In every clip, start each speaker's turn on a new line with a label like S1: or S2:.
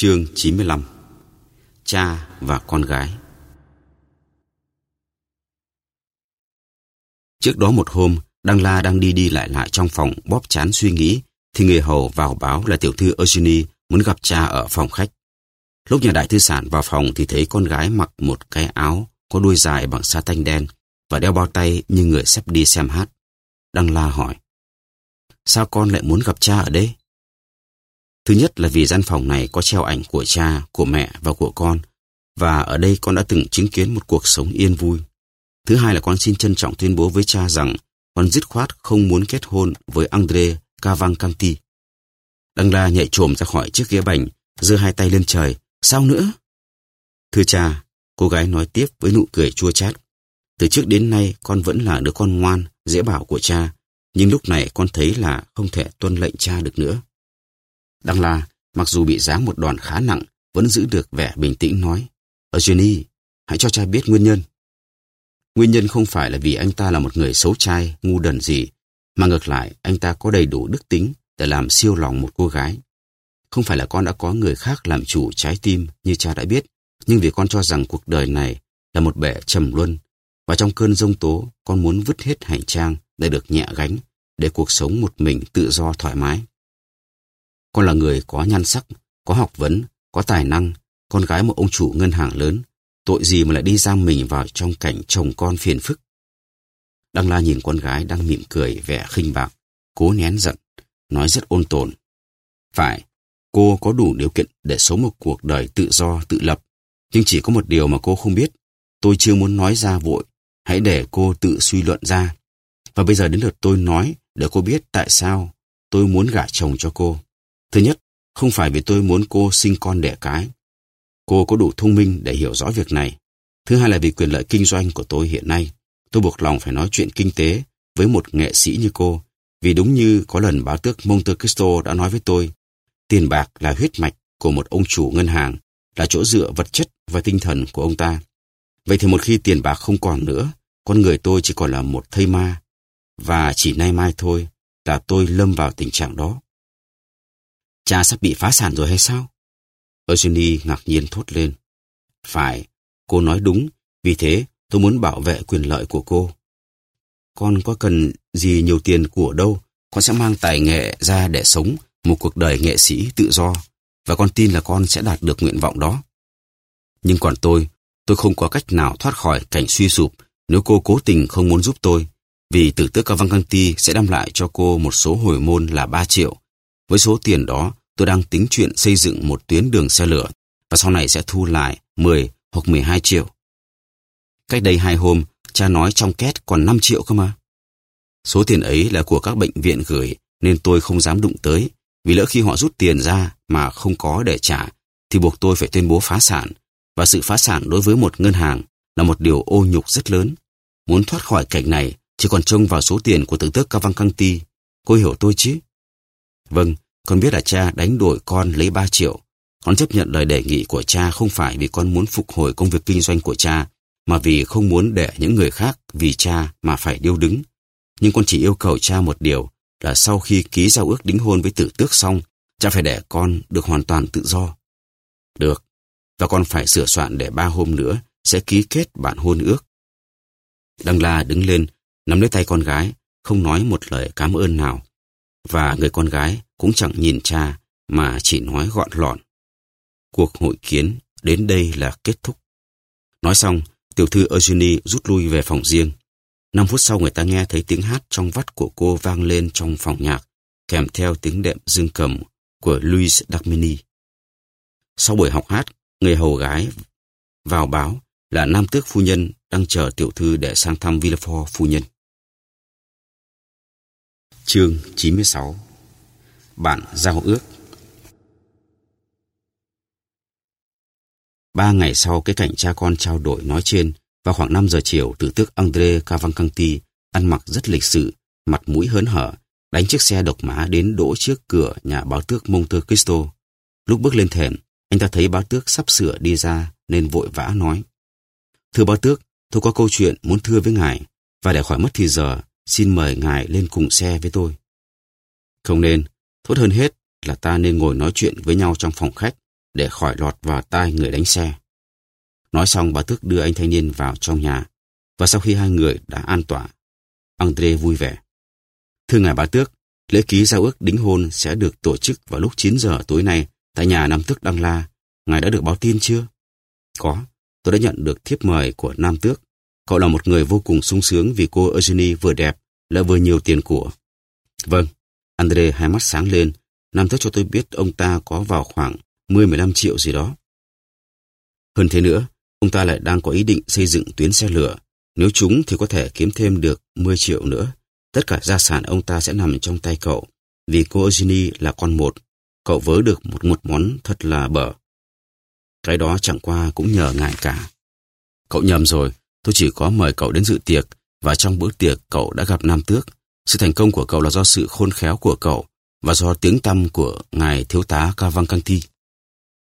S1: Chương 95 Cha và con gái Trước đó một hôm, Đăng La đang đi đi lại lại trong phòng bóp chán suy nghĩ, thì người hầu vào báo là tiểu thư Eugenie muốn gặp cha ở phòng khách. Lúc nhà đại thư sản vào phòng thì thấy con gái mặc một cái áo có đuôi dài bằng sa tanh đen và đeo bao tay như người sắp đi xem hát. Đăng La hỏi, sao con lại muốn gặp cha ở đây? Thứ nhất là vì gian phòng này có treo ảnh của cha, của mẹ và của con, và ở đây con đã từng chứng kiến một cuộc sống yên vui. Thứ hai là con xin trân trọng tuyên bố với cha rằng con dứt khoát không muốn kết hôn với Andre Cavalcanti. Đăng La nhảy trồm ra khỏi chiếc ghế bành, giơ hai tay lên trời. Sao nữa? Thưa cha, cô gái nói tiếp với nụ cười chua chát. Từ trước đến nay con vẫn là đứa con ngoan, dễ bảo của cha, nhưng lúc này con thấy là không thể tuân lệnh cha được nữa. Đăng La, mặc dù bị giáng một đòn khá nặng, vẫn giữ được vẻ bình tĩnh nói. Eugenie, hãy cho cha biết nguyên nhân. Nguyên nhân không phải là vì anh ta là một người xấu trai, ngu đần gì, mà ngược lại anh ta có đầy đủ đức tính để làm siêu lòng một cô gái. Không phải là con đã có người khác làm chủ trái tim như cha đã biết, nhưng vì con cho rằng cuộc đời này là một bể trầm luân, và trong cơn rông tố con muốn vứt hết hành trang để được nhẹ gánh, để cuộc sống một mình tự do thoải mái. Con là người có nhan sắc, có học vấn, có tài năng, con gái một ông chủ ngân hàng lớn. Tội gì mà lại đi giam mình vào trong cảnh chồng con phiền phức. Đăng La nhìn con gái đang mỉm cười vẻ khinh bạc, cố nén giận, nói rất ôn tồn. Phải, cô có đủ điều kiện để sống một cuộc đời tự do, tự lập. Nhưng chỉ có một điều mà cô không biết. Tôi chưa muốn nói ra vội. Hãy để cô tự suy luận ra. Và bây giờ đến lượt tôi nói để cô biết tại sao tôi muốn gả chồng cho cô. Thứ nhất, không phải vì tôi muốn cô sinh con đẻ cái. Cô có đủ thông minh để hiểu rõ việc này. Thứ hai là vì quyền lợi kinh doanh của tôi hiện nay. Tôi buộc lòng phải nói chuyện kinh tế với một nghệ sĩ như cô. Vì đúng như có lần báo tước Monte Cristo đã nói với tôi, tiền bạc là huyết mạch của một ông chủ ngân hàng, là chỗ dựa vật chất và tinh thần của ông ta. Vậy thì một khi tiền bạc không còn nữa, con người tôi chỉ còn là một thây ma. Và chỉ nay mai thôi là tôi lâm vào tình trạng đó. Cha sắp bị phá sản rồi hay sao? Eugenie ngạc nhiên thốt lên. Phải, cô nói đúng, vì thế tôi muốn bảo vệ quyền lợi của cô. Con có cần gì nhiều tiền của đâu, con sẽ mang tài nghệ ra để sống một cuộc đời nghệ sĩ tự do, và con tin là con sẽ đạt được nguyện vọng đó. Nhưng còn tôi, tôi không có cách nào thoát khỏi cảnh suy sụp nếu cô cố tình không muốn giúp tôi, vì tử tước Cavalcanti sẽ đem lại cho cô một số hồi môn là 3 triệu. Với số tiền đó, tôi đang tính chuyện xây dựng một tuyến đường xe lửa và sau này sẽ thu lại 10 hoặc 12 triệu. Cách đây hai hôm, cha nói trong két còn 5 triệu cơ mà. Số tiền ấy là của các bệnh viện gửi nên tôi không dám đụng tới vì lỡ khi họ rút tiền ra mà không có để trả thì buộc tôi phải tuyên bố phá sản và sự phá sản đối với một ngân hàng là một điều ô nhục rất lớn. Muốn thoát khỏi cảnh này chỉ còn trông vào số tiền của tướng tước Cavalcanti. Cô hiểu tôi chứ? Vâng, con biết là cha đánh đổi con lấy 3 triệu. Con chấp nhận lời đề nghị của cha không phải vì con muốn phục hồi công việc kinh doanh của cha, mà vì không muốn để những người khác vì cha mà phải điêu đứng. Nhưng con chỉ yêu cầu cha một điều là sau khi ký giao ước đính hôn với tử tước xong, cha phải để con được hoàn toàn tự do. Được, và con phải sửa soạn để ba hôm nữa sẽ ký kết bản hôn ước. Đăng La đứng lên, nắm lấy tay con gái, không nói một lời cảm ơn nào. Và người con gái cũng chẳng nhìn cha mà chỉ nói gọn lọn. Cuộc hội kiến đến đây là kết thúc. Nói xong, tiểu thư Eugenie rút lui về phòng riêng. Năm phút sau người ta nghe thấy tiếng hát trong vắt của cô vang lên trong phòng nhạc, kèm theo tiếng đệm dương cầm của Louis Darmini. Sau buổi học hát, người hầu gái vào báo là nam tước phu nhân đang chờ tiểu thư để sang thăm Villefort phu nhân. Chương 96 Bản giao ước Ba ngày sau cái cảnh cha con trao đổi nói trên, vào khoảng 5 giờ chiều, tử tước André Cavalcanti ăn mặc rất lịch sự, mặt mũi hớn hở, đánh chiếc xe độc mã đến đỗ trước cửa nhà báo tước Monte Cristo. Lúc bước lên thềm, anh ta thấy báo tước sắp sửa đi ra nên vội vã nói. Thưa báo tước, tôi có câu chuyện muốn thưa với ngài, và để khỏi mất thì giờ, xin mời ngài lên cùng xe với tôi. Không nên, tốt hơn hết là ta nên ngồi nói chuyện với nhau trong phòng khách, để khỏi lọt vào tai người đánh xe. Nói xong bà Tước đưa anh thanh niên vào trong nhà, và sau khi hai người đã an tỏa, Andre vui vẻ. Thưa ngài bà Tước, lễ ký giao ước đính hôn sẽ được tổ chức vào lúc 9 giờ tối nay tại nhà Nam Tước Đăng La. Ngài đã được báo tin chưa? Có, tôi đã nhận được thiếp mời của Nam Tước. Cậu là một người vô cùng sung sướng vì cô Eugenie vừa đẹp, lại vừa nhiều tiền của. Vâng, Andre hai mắt sáng lên. Nam thức cho tôi biết ông ta có vào khoảng 10-15 triệu gì đó. Hơn thế nữa, ông ta lại đang có ý định xây dựng tuyến xe lửa. Nếu chúng thì có thể kiếm thêm được 10 triệu nữa. Tất cả gia sản ông ta sẽ nằm trong tay cậu. Vì cô Eugenie là con một, cậu vớ được một một món thật là bở. Cái đó chẳng qua cũng nhờ ngài cả. Cậu nhầm rồi, tôi chỉ có mời cậu đến dự tiệc, và trong bữa tiệc cậu đã gặp Nam Tước. Sự thành công của cậu là do sự khôn khéo của cậu, và do tiếng tăm của ngài thiếu tá Cavalcanti.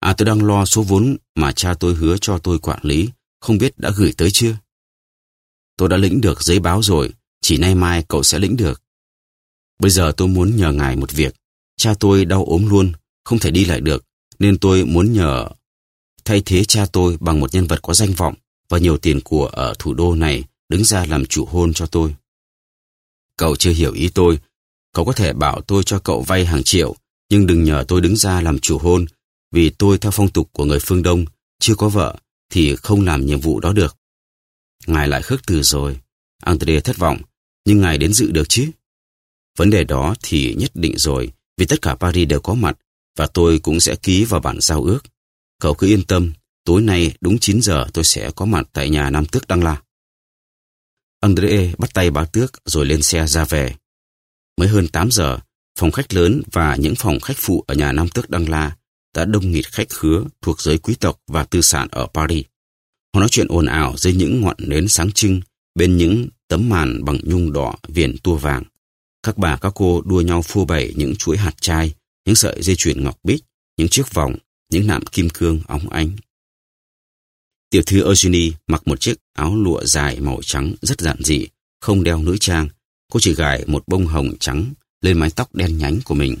S1: À tôi đang lo số vốn mà cha tôi hứa cho tôi quản lý, không biết đã gửi tới chưa? Tôi đã lĩnh được giấy báo rồi, chỉ nay mai cậu sẽ lĩnh được. Bây giờ tôi muốn nhờ ngài một việc. Cha tôi đau ốm luôn, không thể đi lại được, nên tôi muốn nhờ thay thế cha tôi bằng một nhân vật có danh vọng và nhiều tiền của ở thủ đô này đứng ra làm chủ hôn cho tôi. Cậu chưa hiểu ý tôi, cậu có thể bảo tôi cho cậu vay hàng triệu, nhưng đừng nhờ tôi đứng ra làm chủ hôn, vì tôi theo phong tục của người phương Đông, chưa có vợ, thì không làm nhiệm vụ đó được. Ngài lại khước từ rồi. Andre thất vọng, nhưng ngài đến dự được chứ? Vấn đề đó thì nhất định rồi, vì tất cả Paris đều có mặt, và tôi cũng sẽ ký vào bản giao ước. Cậu cứ yên tâm, tối nay đúng 9 giờ tôi sẽ có mặt tại nhà Nam Tước Đăng La. André bắt tay bà Tước rồi lên xe ra về. Mới hơn 8 giờ, phòng khách lớn và những phòng khách phụ ở nhà Nam Tước Đăng La đã đông nghịt khách khứa thuộc giới quý tộc và tư sản ở Paris. Họ nói chuyện ồn ào dưới những ngọn nến sáng trưng bên những tấm màn bằng nhung đỏ viền tua vàng. Các bà các cô đua nhau phô bày những chuỗi hạt chai, những sợi dây chuyền ngọc bích, những chiếc vòng, những nạm kim cương óng ánh. Tiểu thư Eugenie mặc một chiếc áo lụa dài màu trắng rất giản dị, không đeo nữ trang. Cô chỉ gài một bông hồng trắng lên mái tóc đen nhánh của mình.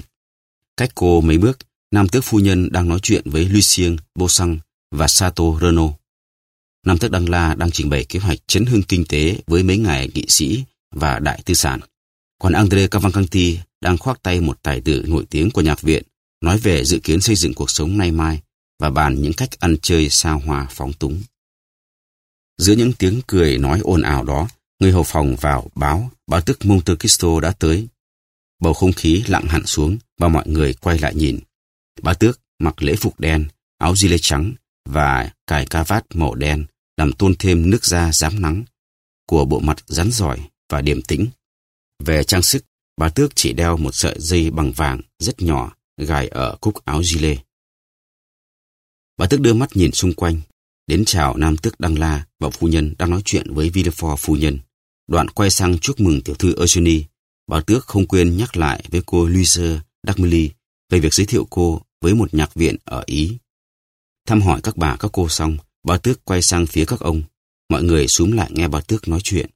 S1: Cách cô mấy bước, Nam tước phu nhân đang nói chuyện với Lucien Bosang và Sato Renault. Nam tước Đăng La đang trình bày kế hoạch chấn hưng kinh tế với mấy ngài nghị sĩ và đại tư sản. Còn Andre Cavalcanti đang khoác tay một tài tử nổi tiếng của nhạc viện, nói về dự kiến xây dựng cuộc sống nay mai và bàn những cách ăn chơi xa hoa phóng túng. Giữa những tiếng cười nói ồn ào đó, người hầu phòng vào báo báo tức Monte Cristo đã tới. Bầu không khí lặng hẳn xuống và mọi người quay lại nhìn. Bá tước mặc lễ phục đen, áo di lê trắng và cài ca vát màu đen làm tôn thêm nước da dám nắng của bộ mặt rắn giỏi và điềm tĩnh. Về trang sức, bà tước chỉ đeo một sợi dây bằng vàng rất nhỏ gài ở cúc áo di lê. Bà tước đưa mắt nhìn xung quanh, đến chào nam tước Đăng La và phu nhân đang nói chuyện với Villefort phu nhân. Đoạn quay sang chúc mừng tiểu thư Eugenie. Bà tước không quên nhắc lại với cô Louise Darmely về việc giới thiệu cô với một nhạc viện ở Ý. Thăm hỏi các bà các cô xong, bà Tước quay sang phía các ông. Mọi người xúm lại nghe bà Tước nói chuyện.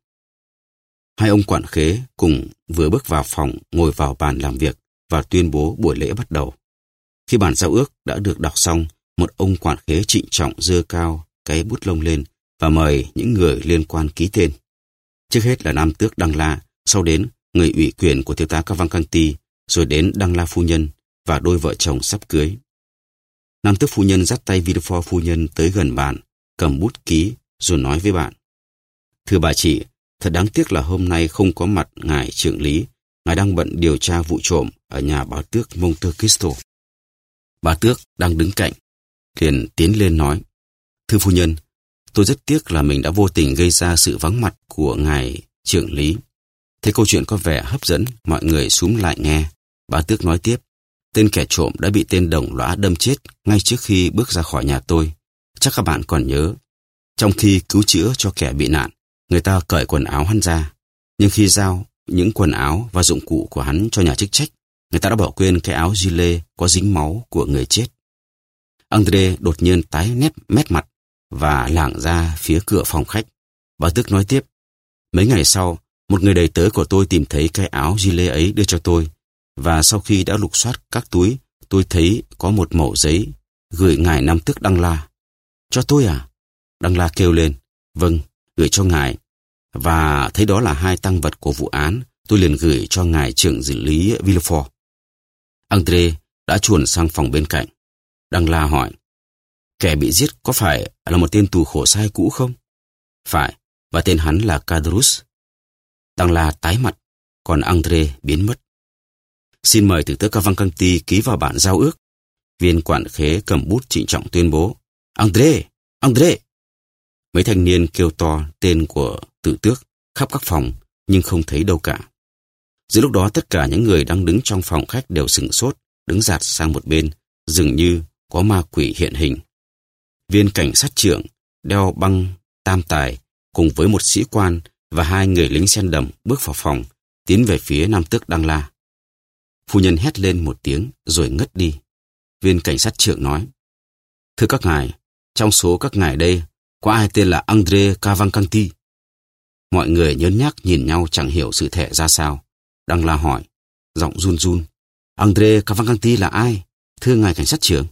S1: Hai ông quản khế cùng vừa bước vào phòng ngồi vào bàn làm việc và tuyên bố buổi lễ bắt đầu. Khi bản giao ước đã được đọc xong, một ông quản khế trịnh trọng dơ cao cái bút lông lên và mời những người liên quan ký tên. Trước hết là Nam Tước Đăng La, sau đến người ủy quyền của thiếu tá Cavalcanti, rồi đến Đăng La Phu Nhân, và đôi vợ chồng sắp cưới. Nam tước phu nhân dắt tay Villefort phu nhân tới gần bạn, cầm bút ký rồi nói với bạn. Thưa bà chị, thật đáng tiếc là hôm nay không có mặt ngài trưởng lý. Ngài đang bận điều tra vụ trộm ở nhà bà tước Monte Cristo. Bà tước đang đứng cạnh, liền tiến lên nói. Thưa phu nhân, tôi rất tiếc là mình đã vô tình gây ra sự vắng mặt của ngài trưởng lý. Thế câu chuyện có vẻ hấp dẫn, mọi người súm lại nghe. Bà tước nói tiếp. Tên kẻ trộm đã bị tên đồng lõa đâm chết ngay trước khi bước ra khỏi nhà tôi. Chắc các bạn còn nhớ. Trong khi cứu chữa cho kẻ bị nạn, người ta cởi quần áo hắn ra. Nhưng khi giao những quần áo và dụng cụ của hắn cho nhà chức trách, người ta đã bỏ quên cái áo gilet có dính máu của người chết. Andre đột nhiên tái nét mét mặt và lảng ra phía cửa phòng khách. Bà Tức nói tiếp, mấy ngày sau, một người đầy tớ của tôi tìm thấy cái áo gilet ấy đưa cho tôi và sau khi đã lục soát các túi, tôi thấy có một mẩu giấy gửi ngài Nam Tước Đăng La. Cho tôi à? Đăng La kêu lên. Vâng, gửi cho ngài. Và thấy đó là hai tăng vật của vụ án, tôi liền gửi cho ngài trưởng dự lý Villefort. André đã chuồn sang phòng bên cạnh. Đăng La hỏi, kẻ bị giết có phải là một tên tù khổ sai cũ không? Phải, và tên hắn là Cadrus. Đăng La tái mặt, còn Andre biến mất. Xin mời tử tước Cavalcanti ký vào bản giao ước. Viên quản khế cầm bút trịnh trọng tuyên bố. Andre, Andre. Mấy thanh niên kêu to tên của tử tước khắp các phòng nhưng không thấy đâu cả. Giữa lúc đó tất cả những người đang đứng trong phòng khách đều sửng sốt, đứng giạt sang một bên, dường như có ma quỷ hiện hình. Viên cảnh sát trưởng đeo băng tam tài cùng với một sĩ quan và hai người lính sen đầm bước vào phòng, tiến về phía Nam Tước Đăng La. Phu nhân hét lên một tiếng rồi ngất đi. Viên cảnh sát trưởng nói, Thưa các ngài, trong số các ngài đây, có ai tên là Andre Cavalcanti? Mọi người nhớn nhác nhìn nhau chẳng hiểu sự thể ra sao. Đăng La hỏi, giọng run run. Andre Cavalcanti là ai? Thưa ngài cảnh sát trưởng.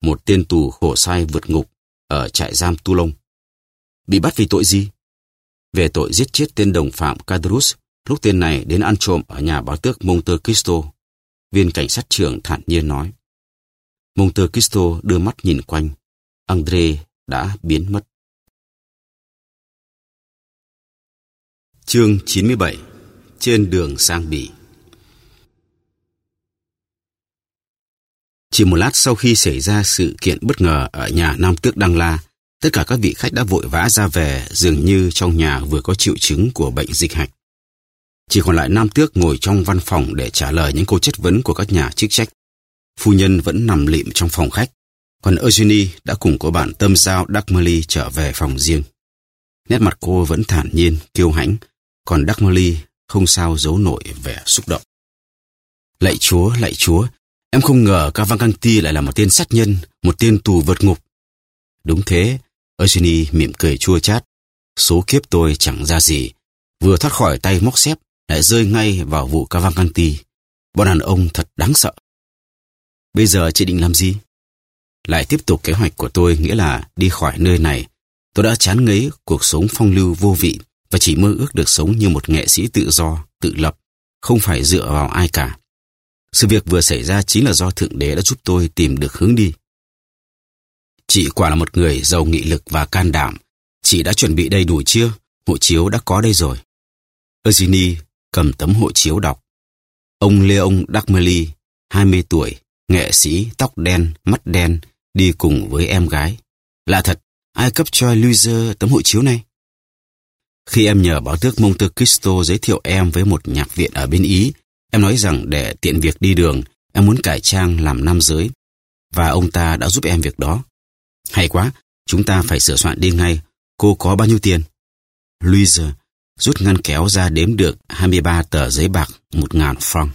S1: Một tên tù khổ sai vượt ngục ở trại giam Toulon. Bị bắt vì tội gì? Về tội giết chết tên đồng phạm Cadrus lúc tên này đến ăn trộm ở nhà báo tước Monte Cristo. Viên cảnh sát trưởng thản nhiên nói. Monte Cristo đưa mắt nhìn quanh. André đã biến mất. Chương 97 Trên đường sang Bỉ Chỉ một lát sau khi xảy ra sự kiện bất ngờ ở nhà Nam Tước Đăng La, tất cả các vị khách đã vội vã ra về dường như trong nhà vừa có triệu chứng của bệnh dịch hạch. Chỉ còn lại Nam Tước ngồi trong văn phòng để trả lời những câu chất vấn của các nhà chức trách. Phu nhân vẫn nằm lịm trong phòng khách, còn Eugenie đã cùng cô bạn tâm giao Dagmary trở về phòng riêng. Nét mặt cô vẫn thản nhiên, kiêu hãnh, còn Dagmary không sao giấu nổi vẻ xúc động. Lạy chúa, lạy chúa, em không ngờ Cavalcanti lại là một tên sát nhân, một tên tù vượt ngục. Đúng thế, Eugenie mỉm cười chua chát. Số kiếp tôi chẳng ra gì, vừa thoát khỏi tay móc xếp, lại rơi ngay vào vụ Cavalcanti. Bọn đàn ông thật đáng sợ. Bây giờ chị định làm gì? Lại tiếp tục kế hoạch của tôi nghĩa là đi khỏi nơi này. Tôi đã chán ngấy cuộc sống phong lưu vô vị và chỉ mơ ước được sống như một nghệ sĩ tự do, tự lập, không phải dựa vào ai cả. Sự việc vừa xảy ra chính là do Thượng Đế đã giúp tôi tìm được hướng đi. Chị quả là một người giàu nghị lực và can đảm. Chị đã chuẩn bị đầy đủ chưa? Hộ chiếu đã có đây rồi. Eugenie cầm tấm hộ chiếu đọc. Ông Leon Dagmely, 20 tuổi, nghệ sĩ, tóc đen, mắt đen, đi cùng với em gái. Lạ thật, ai cấp cho Louise tấm hộ chiếu này? Khi em nhờ báo tước Monte Cristo giới thiệu em với một nhạc viện ở bên Ý, em nói rằng để tiện việc đi đường, em muốn cải trang làm nam giới. Và ông ta đã giúp em việc đó. Hay quá, chúng ta phải sửa soạn đi ngay. Cô có bao nhiêu tiền? Louise rút ngăn kéo ra đếm được 23 tờ giấy bạc 1.000 franc.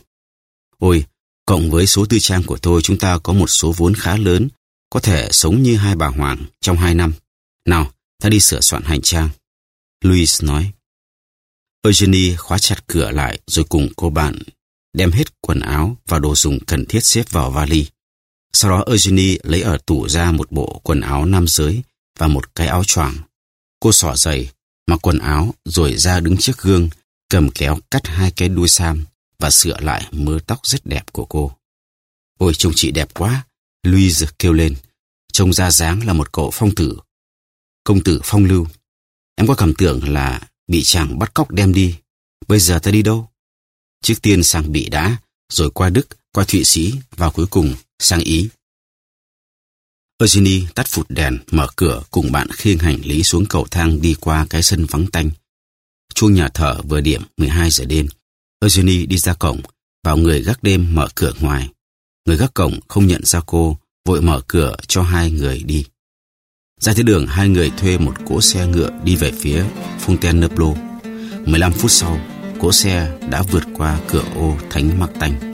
S1: Ôi, cộng với số tư trang của tôi chúng ta có một số vốn khá lớn, có thể sống như hai bà Hoàng trong hai năm. Nào, ta đi sửa soạn hành trang. Louis nói. Eugenie khóa chặt cửa lại rồi cùng cô bạn đem hết quần áo và đồ dùng cần thiết xếp vào vali. Sau đó Eugenie lấy ở tủ ra một bộ quần áo nam giới và một cái áo choàng. Cô xỏ giày, mặc quần áo rồi ra đứng trước gương, cầm kéo cắt hai cái đuôi sam và sửa lại mớ tóc rất đẹp của cô. Ôi trông chị đẹp quá, Louise kêu lên. Trông ra dáng là một cậu phong tử. Công tử phong lưu. Em có cảm tưởng là bị chàng bắt cóc đem đi. Bây giờ ta đi đâu? Trước tiên sang Bỉ đã, rồi qua Đức, qua Thụy Sĩ và cuối cùng sang Ý. Eugenie tắt phụt đèn, mở cửa cùng bạn khiêng hành lý xuống cầu thang đi qua cái sân vắng tanh. Chuông nhà thờ vừa điểm 12 giờ đêm. Eugenie đi ra cổng, vào người gác đêm mở cửa ngoài. Người gác cổng không nhận ra cô, vội mở cửa cho hai người đi. Ra tới đường, hai người thuê một cỗ xe ngựa đi về phía Fontainebleau. 15 phút sau, cỗ xe đã vượt qua cửa ô Thánh Mạc Tanh.